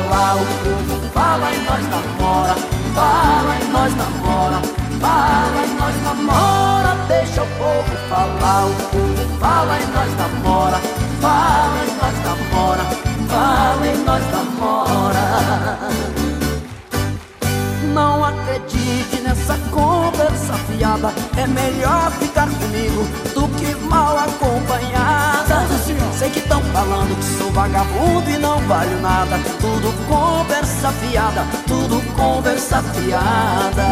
falar, o povo fala e nós namora, fala e nós namora, fala e nós namora, deixa o povo falar, o povo fala e nós namora, fala e nós namora, fala e nós namora. Não acredite nessa conversa fiada, é melhor ficar comigo do que mal acompanhada. Sei que estão falando que sou vagabundo e não valho nada. Tudo conversa fiada, tudo conversa fiada.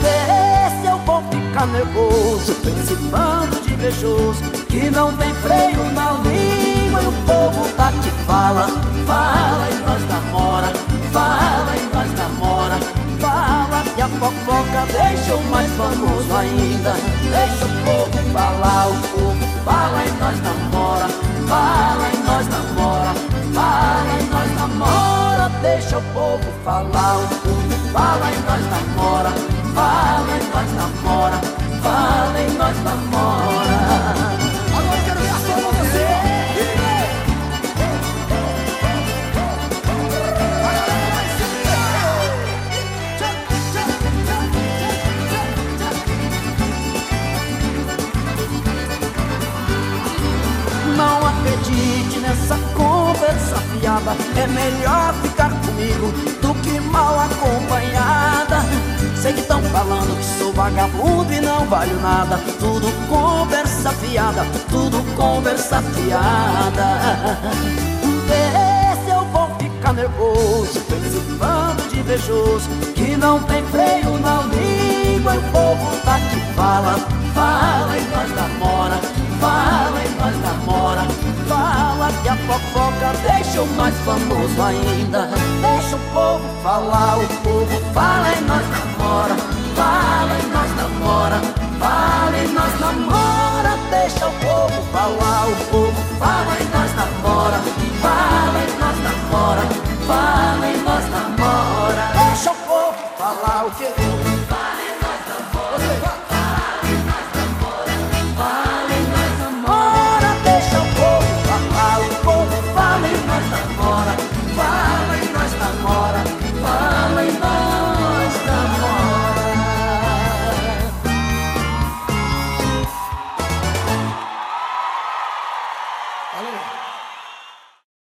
Vê se eu vou ficar nervoso, esse bando de invejoso que não tem freio na língua e o povo tá que fala, fala e nós namora, fala e nós namora, fala e a fofoca deixa o mais famoso ainda. Deixa o povo falar, o povo fala e nós deixa o povo falar, o povo fala e nós namora, fala É melhor ficar comigo do que mal acompanhada. Sei que estão falando que sou vagabundo e não valho nada. Tudo conversa fiada, tudo conversa fiada. Vê se eu vou ficar nervoso bando de invejoso Que não tem freio na língua E o povo tá que fala, fala e nós namora Fala e nós namora Que a fofoca deixa o mais famoso ainda. Deixa o povo falar, o povo fala e nós namora. Fala e nós namora. Fala e nós namora. Deixa o povo falar, o povo fala e nós namora. Fala e nós namora. Fala